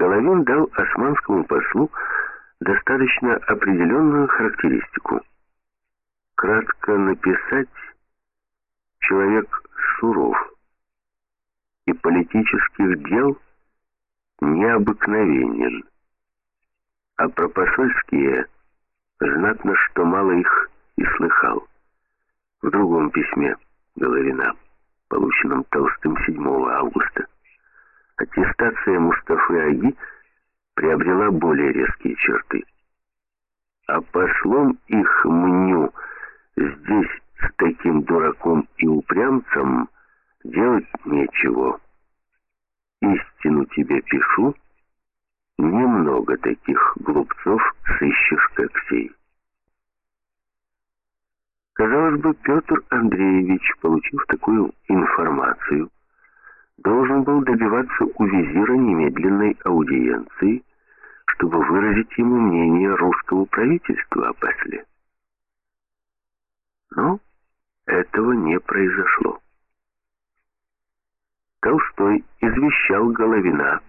Головин дал османскому послу достаточно определенную характеристику. Кратко написать «человек суров» и политических дел необыкновенен, а про посольские знатно, что мало их и слыхал. В другом письме Головина, полученном Толстым 7 августа, аттестация Мустафы Аги приобрела более резкие черты. А послом их мню здесь с таким дураком и упрямцем делать нечего. Истину тебе пишу, немного таких глупцов сыщешь, как сей. Казалось бы, Петр Андреевич, получив такую информацию, должен был добиваться у визира немедленной аудиенции, чтобы выразить ему мнение русского правительства о после. Но этого не произошло. Толстой извещал Головина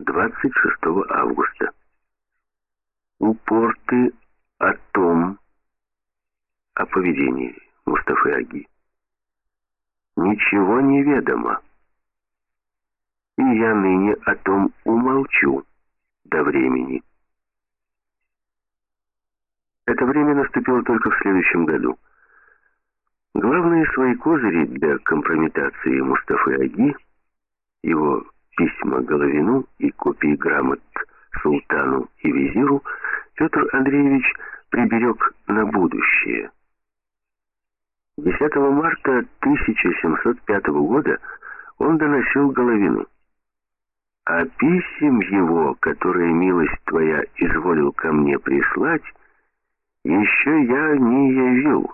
26 августа. Упорты о том, о поведении Мустафы Аги. Ничего не ведомо. И я ныне о том умолчу до времени. Это время наступило только в следующем году. Главные свои козыри для компрометации Мустафы Аги, его письма Головину и копии грамот султану и визиру, Петр Андреевич приберег на будущее – 10 марта 1705 года он доносил Головину. «А писем его, которые милость твоя изволил ко мне прислать, еще я не явил,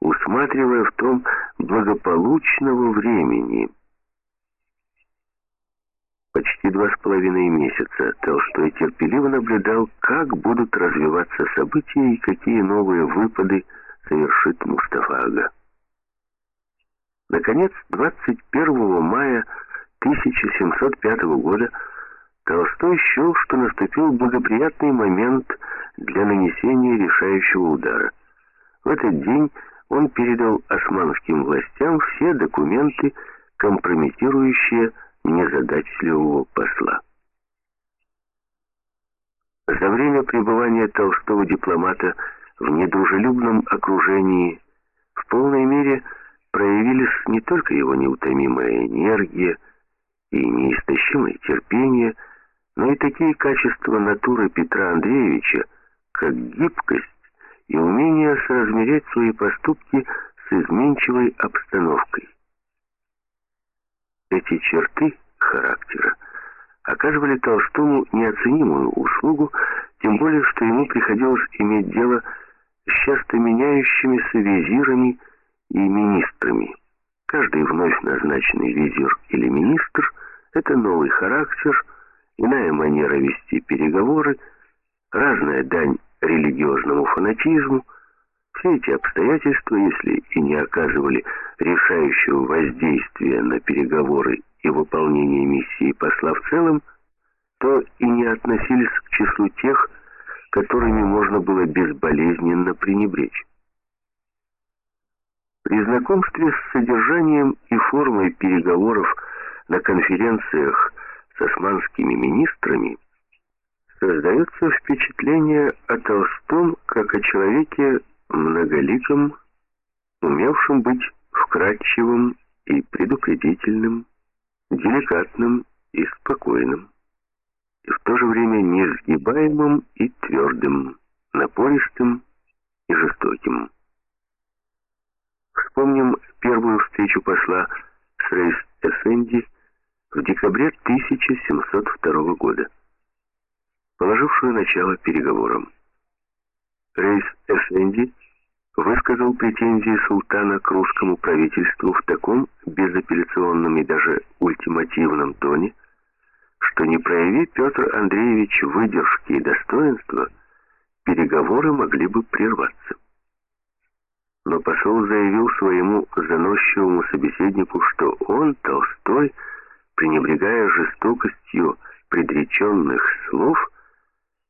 усматривая в том благополучного времени». Почти два с половиной месяца Толстой терпеливо наблюдал, как будут развиваться события и какие новые выпады совершит Мустафа Наконец, 21 мая 1705 года Толстой счел, что наступил благоприятный момент для нанесения решающего удара. В этот день он передал османским властям все документы, компрометирующие незадачливого посла. За время пребывания толстого дипломата в недружелюбном окружении в полной мере проявились не только его неутомимая энергия и неистощимое терпение, но и такие качества натуры Петра Андреевича, как гибкость и умение соразмерять свои поступки с изменчивой обстановкой. Эти черты характера оказывали Толстому неоценимую услугу, тем более, что ему приходилось иметь дело с часто меняющимися визирами и министрами. Каждый вновь назначенный визир или министр – это новый характер, иная манера вести переговоры, разная дань религиозному фанатизму. Все эти обстоятельства, если и не оказывали решающего воздействия на переговоры и выполнение миссии посла в целом, то и не относились к числу тех, которыми можно было безболезненно пренебречь. При знакомстве с содержанием и формой переговоров на конференциях с османскими министрами создается впечатление о Толстом как о человеке многоликом, умевшем быть вкрадчивым и предупредительным, деликатным и спокойным и в то же время несгибаемым и твердым, напористым и жестоким. Первую встречу посла с Рейс Эфенди в декабре 1702 года, положившую начало переговорам. Рейс Эфенди высказал претензии султана к русскому правительству в таком безапелляционном и даже ультимативном тоне, что не прояви Петр Андреевич выдержки и достоинства, переговоры могли бы прерваться. Но посол заявил своему заносчивому собеседнику, что он, Толстой, пренебрегая жестокостью, пред изреченных слов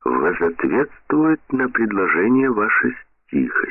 возответствует на предложение ваше стих.